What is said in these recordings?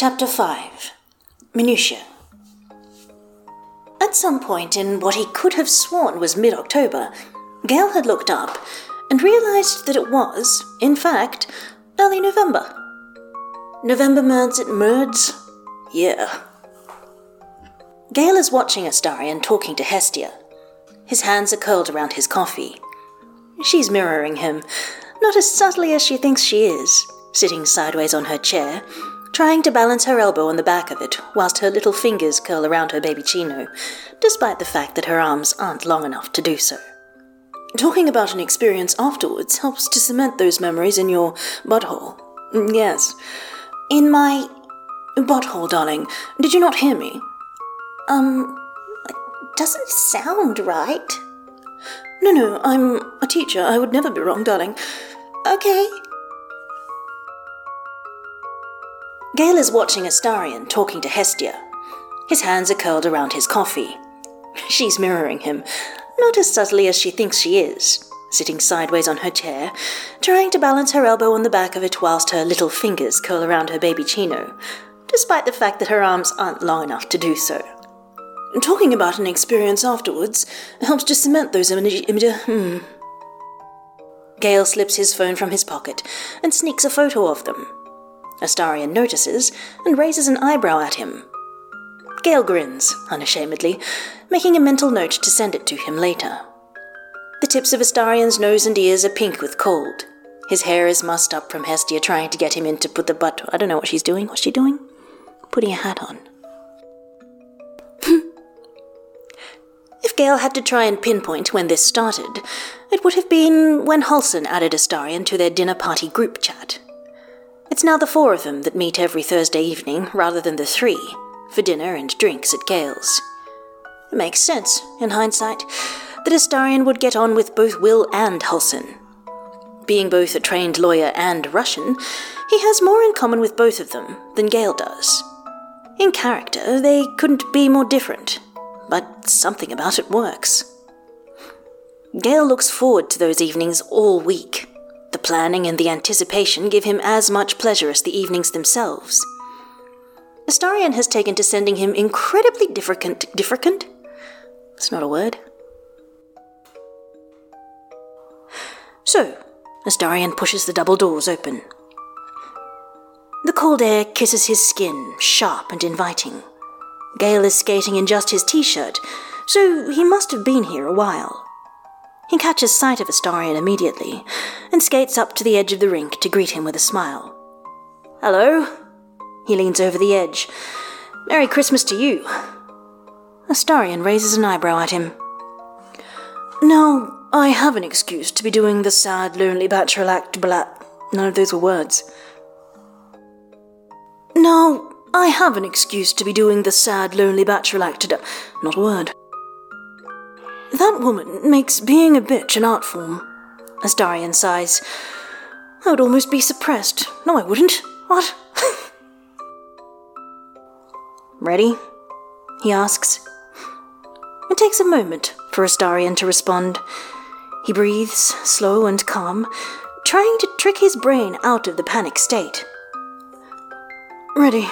Chapter 5 Minutiae At some point in what he could have sworn was mid October, Gale had looked up and realized that it was, in fact, early November. November merds at merds? Yeah. Gale is watching Astarion talking to Hestia. His hands are curled around his coffee. She's mirroring him, not as subtly as she thinks she is, sitting sideways on her chair, trying to balance her elbow on the back of it whilst her little fingers curl around her baby chino, despite the fact that her arms aren't long enough to do so. Talking about an experience afterwards helps to cement those memories in your butthole. Mm, Yes. In my butthole, darling. Did you not hear me? Um, doesn't sound right. No, no, I'm a teacher. I would never be wrong, darling. Okay. Gale is watching Astarion talking to Hestia. His hands are curled around his coffee. She's mirroring him, not as subtly as she thinks she is, sitting sideways on her chair, trying to balance her elbow on the back of it whilst her little fingers curl around her baby chino, despite the fact that her arms aren't long enough to do so. Talking about an experience afterwards helps to cement those images. Image- hmm. Gale slips his phone from his pocket and sneaks a photo of them. Astarion notices and raises an eyebrow at him. Gale grins, unashamedly, making a mental note to send it to him later. The tips of Astarion's nose and ears are pink with cold. His hair is mussed up from Hestia trying to get him in to put the butt. I don't know what she's doing. What's she doing? Putting a hat on. If Gale had to try and pinpoint when this started, it would have been when Halsin added Astarion to their dinner party group chat. It's now the four of them that meet every Thursday evening rather than the three, for dinner and drinks at Gale's. It makes sense, in hindsight, that Astarion would get on with both Wyll and Halsin. Being both a trained lawyer and Russian, he has more in common with both of them than Gale does. In character, they couldn't be more different, but something about it works. Gale looks forward to those evenings all week. The planning and the anticipation give him as much pleasure as the evenings themselves. Astarion has taken to sending him incredibly different. Different? It's not a word. So, Astarion pushes the double doors open. The cold air kisses his skin, sharp and inviting. Gale is skating in just his t shirt, so he must have been here a while. He catches sight of Astarion immediately and skates up to the edge of the rink to greet him with a smile. Hello? He leans over the edge. Merry Christmas to you. Astarion raises an eyebrow at him. No, I have an excuse to be doing the sad, lonely bachelor act blah. None of those were words. No, I have an excuse to be doing the sad, lonely bachelor act. Not a word. That woman makes being a bitch an art form. Astarion sighs. I would almost be suppressed. No, I wouldn't. What? Ready? He asks. It takes a moment for Astarion to respond. He breathes, slow and calm, trying to trick his brain out of the panic state. Ready.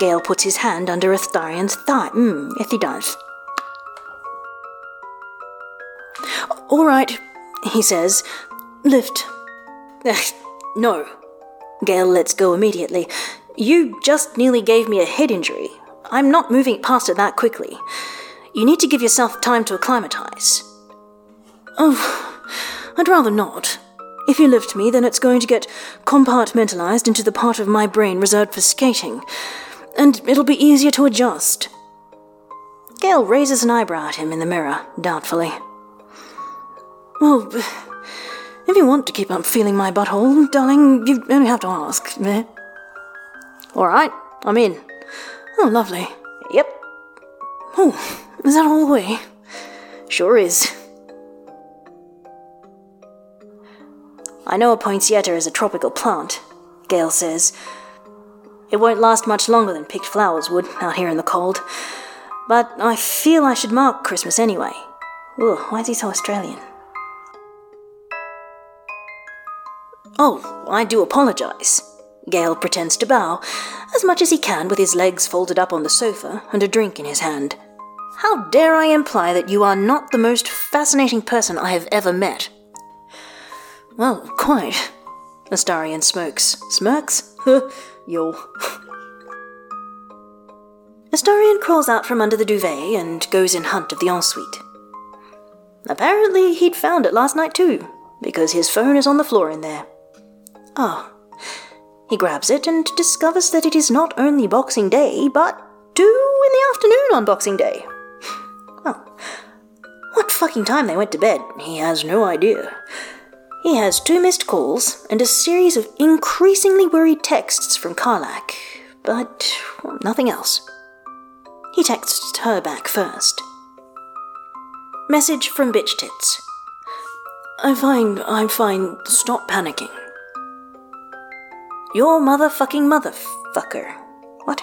Gale puts his hand under Astarion's thigh. Mm, yes, he does. All right, he says. Lift. No. Gale lets go immediately. You just nearly gave me a head injury. I'm not moving past it that quickly. You need to give yourself time to acclimatize. Oh, I'd rather not. If you lift me, then it's going to get compartmentalized into the part of my brain reserved for skating, and it'll be easier to adjust. Gale raises an eyebrow at him in the mirror, doubtfully. Well, if you want to keep on feeling my butthole, darling, you only have to ask. All right, I'm in. Oh, lovely. Yep. Oh, is that all the way? Sure is. I know a poinsettia is a tropical plant, Gale says. It won't last much longer than picked flowers would out here in the cold. But I feel I should mark Christmas anyway. Ugh, why is he so Australian? Oh, I do apologize. Gale pretends to bow, as much as he can with his legs folded up on the sofa and a drink in his hand. How dare I imply that you are not the most fascinating person I have ever met? Well, quite. Astarion smokes. Smirks? Yo. Astarion crawls out from under the duvet and goes in hunt of the ensuite. Apparently, he'd found it last night too, because his phone is on the floor in there. Ah. He grabs it and discovers that it is not only Boxing Day, but two in the afternoon on Boxing Day. Well, what fucking time they went to bed, he has no idea. He has two missed calls and a series of increasingly worried texts from Karlach, but well, nothing else. He texts her back first. Message from Bitch Tits. I'm fine, I'm fine, stop panicking. Your motherfucking motherfucker. What?